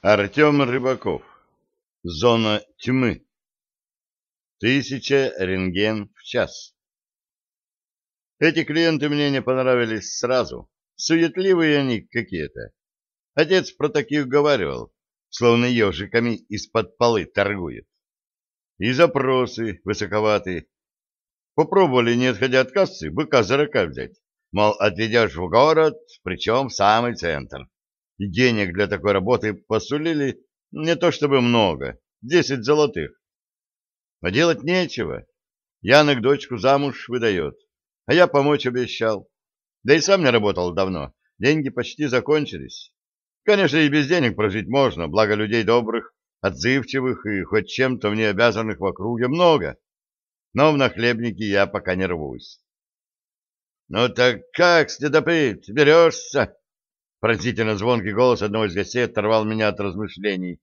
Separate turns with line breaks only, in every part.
Артем Рыбаков. Зона тьмы. Тысяча рентген в час. Эти клиенты мне не понравились сразу. Суетливые они какие-то. Отец про таких говаривал, словно ежиками из-под полы торгует. И запросы высоковатые. Попробовали, не отходя от кассы, быка за рока взять. Мол, отведешь в город, причем в самый центр и денег для такой работы посулили не то чтобы много, десять золотых. Но делать нечего. Янок дочку замуж выдает, а я помочь обещал. Да и сам не работал давно, деньги почти закончились. Конечно, и без денег прожить можно, благо людей добрых, отзывчивых и хоть чем-то мне обязанных в округе много. Но в нахлебники я пока не рвусь. — Ну так как, следопыт, берешься? Пронзительно звонкий голос одного из гостей оторвал меня от размышлений.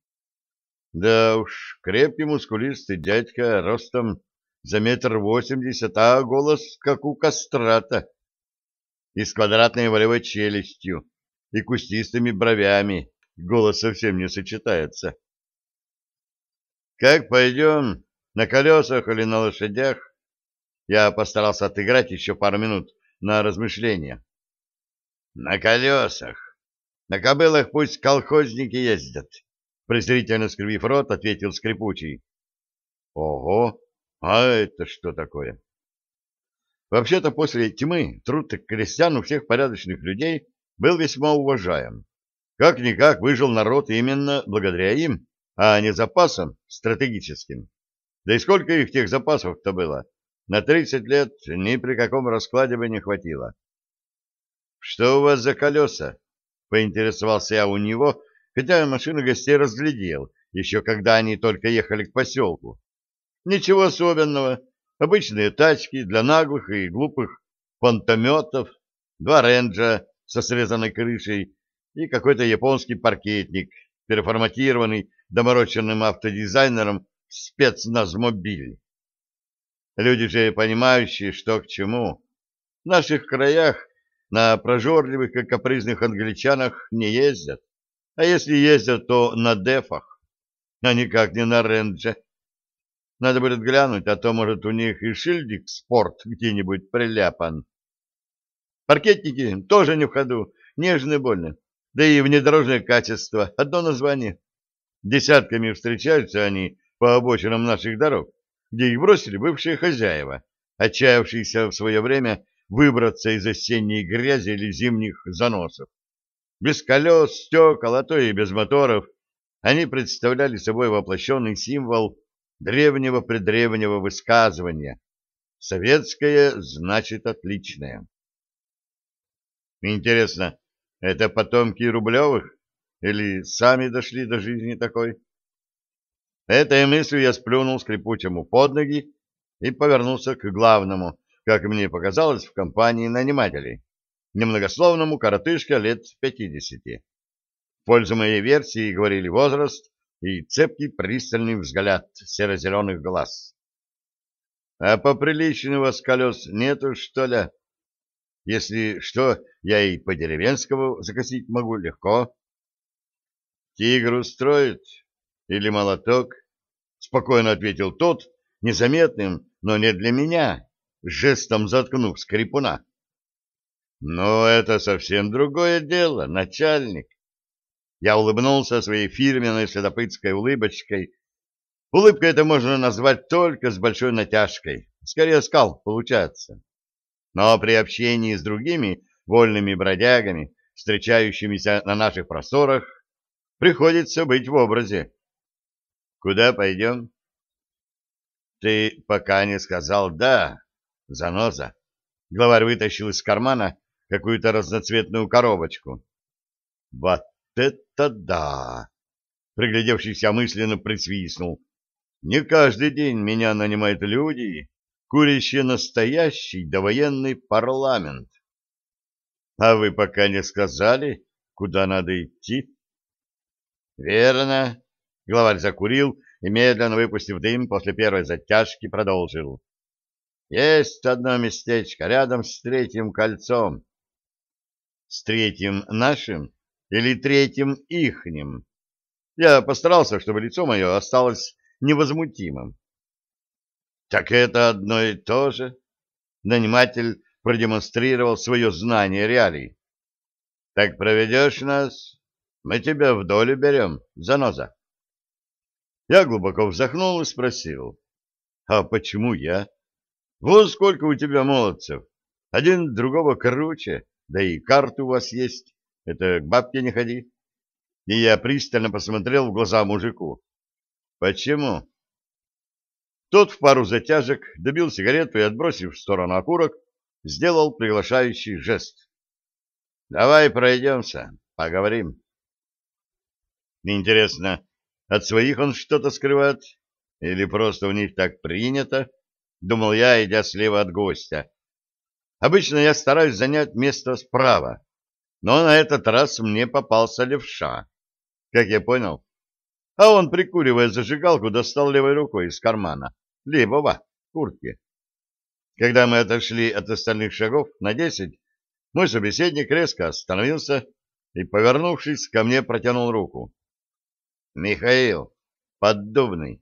Да уж, крепкий мускулистый дядька, ростом за метр восемьдесят, а голос как у кастрата. И с квадратной волевой челюстью, и кустистыми бровями. Голос совсем не сочетается. Как пойдем? На колесах или на лошадях? Я постарался отыграть еще пару минут на размышления. На колесах. На кобылах пусть колхозники ездят, — презрительно скривив рот, ответил скрипучий. — Ого! А это что такое? Вообще-то после тьмы труд крестьян у всех порядочных людей был весьма уважаем. Как-никак выжил народ именно благодаря им, а не запасам стратегическим. Да и сколько их тех запасов-то было? На тридцать лет ни при каком раскладе бы не хватило. — Что у вас за колеса? Поинтересовался я у него, хотя машину гостей разглядел, еще когда они только ехали к поселку. Ничего особенного. Обычные тачки для наглых и глупых понтометов, два ренджа со срезанной крышей и какой-то японский паркетник, переформатированный домороченным автодизайнером в спецназмобиль. Люди же понимающие, что к чему. В наших краях на прожорливых и капризных англичанах не ездят. А если ездят, то на дефах, а никак не на рендже. Надо будет глянуть, а то, может, у них и шильдик спорт где-нибудь приляпан. Паркетники тоже не в ходу, нежно больно. Да и внедорожное качество, одно название. Десятками встречаются они по обочинам наших дорог, где их бросили бывшие хозяева, отчаявшиеся в свое время выбраться из осенней грязи или зимних заносов. Без колес, стекол, а то и без моторов, они представляли собой воплощенный символ древнего-предревнего высказывания «Советское значит отличное». Интересно, это потомки Рублевых или сами дошли до жизни такой? Этой мыслью я сплюнул скрипучему под ноги и повернулся к главному, как мне показалось, в компании нанимателей, немногословному коротышке лет пятидесяти. В пользу моей версии говорили возраст и цепкий пристальный взгляд серо-зеленых глаз. — А поприличнее у вас колес нету, что ли? Если что, я и по-деревенскому закосить могу легко. — Тигр устроит? Или молоток? — спокойно ответил тот, незаметным, но не для меня, жестом заткнув скрипуна. Но это совсем другое дело, начальник. Я улыбнулся своей фирменной следопытской улыбочкой. Улыбкой это можно назвать только с большой натяжкой. Скорее скал получается. Но при общении с другими вольными бродягами, встречающимися на наших просторах, приходится быть в образе. Куда пойдем? Ты пока не сказал «да», Заноза. Главарь вытащил из кармана какую-то разноцветную коробочку. Вот это да! Приглядевшийся мысленно присвистнул. Не каждый день меня нанимают люди, курящие настоящий довоенный парламент. А вы пока не сказали, куда надо идти? Верно. Главарь закурил и, медленно выпустив дым после первой затяжки, продолжил. Есть одно местечко рядом с третьим кольцом. С третьим нашим или третьим ихним? Я постарался, чтобы лицо мое осталось невозмутимым. Так это одно и то же. Наниматель продемонстрировал свое знание реалий. Так проведешь нас, мы тебя в долю берем, заноза. Я глубоко вздохнул и спросил. А почему я? Вот сколько у тебя молодцев. Один другого круче, да и карты у вас есть. Это к бабке не ходи. И я пристально посмотрел в глаза мужику. Почему? Тот в пару затяжек добил сигарету и, отбросив в сторону окурок, сделал приглашающий жест. Давай пройдемся, поговорим. Интересно, от своих он что-то скрывает? Или просто у них так принято? Думал я, идя слева от гостя. Обычно я стараюсь занять место справа, но на этот раз мне попался левша. Как я понял? А он, прикуривая зажигалку, достал левой рукой из кармана. Левого, куртки. Когда мы отошли от остальных шагов на десять, мой собеседник резко остановился и, повернувшись, ко мне протянул руку. «Михаил, поддубный».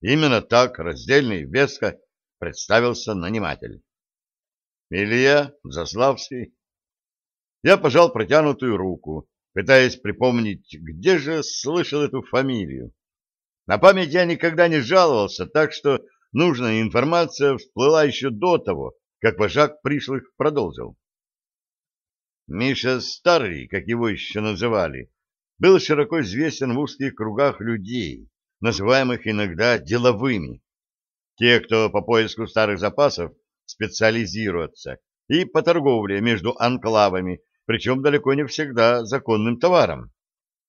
Именно так, раздельный, веско, представился наниматель. «Илья Заславский». Я пожал протянутую руку, пытаясь припомнить, где же слышал эту фамилию. На память я никогда не жаловался, так что нужная информация всплыла еще до того, как вожак пришлых продолжил. Миша Старый, как его еще называли, был широко известен в узких кругах людей, называемых иногда деловыми. Те, кто по поиску старых запасов специализируется, и по торговле между анклавами, причем далеко не всегда законным товаром.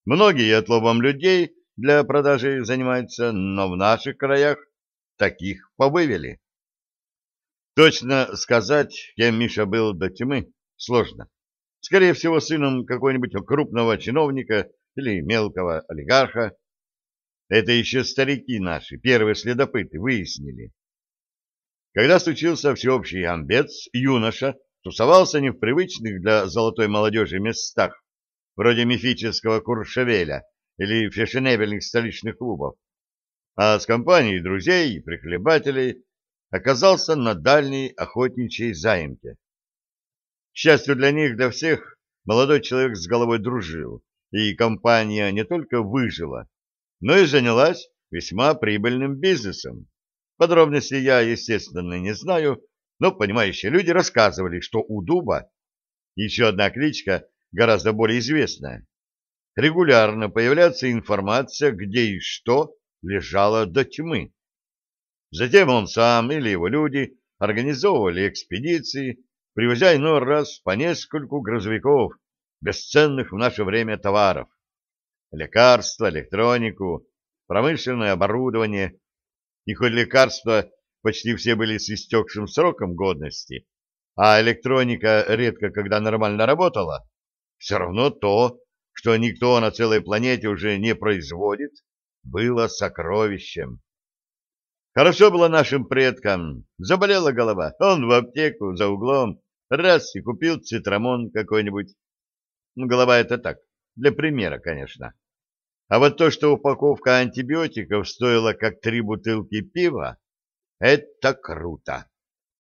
Многие отловом людей для продажи занимаются, но в наших краях таких повывели. Точно сказать, кем Миша был до тьмы, сложно. Скорее всего, сыном какого-нибудь крупного чиновника или мелкого олигарха. Это еще старики наши, первые следопыты, выяснили. Когда случился всеобщий амбец, юноша тусовался не в привычных для золотой молодежи местах, вроде мифического Куршевеля или фешенебельных столичных клубов, а с компанией друзей и прихлебателей оказался на дальней охотничьей заимке. К счастью для них, для всех, молодой человек с головой дружил, и компания не только выжила, но и занялась весьма прибыльным бизнесом. Подробностей я, естественно, не знаю, но понимающие люди рассказывали, что у дуба еще одна кличка, гораздо более известная. Регулярно появляется информация, где и что лежало до тьмы. Затем он сам или его люди организовывали экспедиции, привозя иной раз по нескольку грузовиков бесценных в наше время товаров. Лекарства, электронику, промышленное оборудование. И хоть лекарства почти все были с истекшим сроком годности, а электроника редко когда нормально работала, все равно то, что никто на целой планете уже не производит, было сокровищем. Хорошо было нашим предкам. Заболела голова, он в аптеку за углом, Раз и купил цитрамон какой-нибудь. Ну, голова это так, для примера, конечно. А вот то, что упаковка антибиотиков стоила как три бутылки пива, это круто.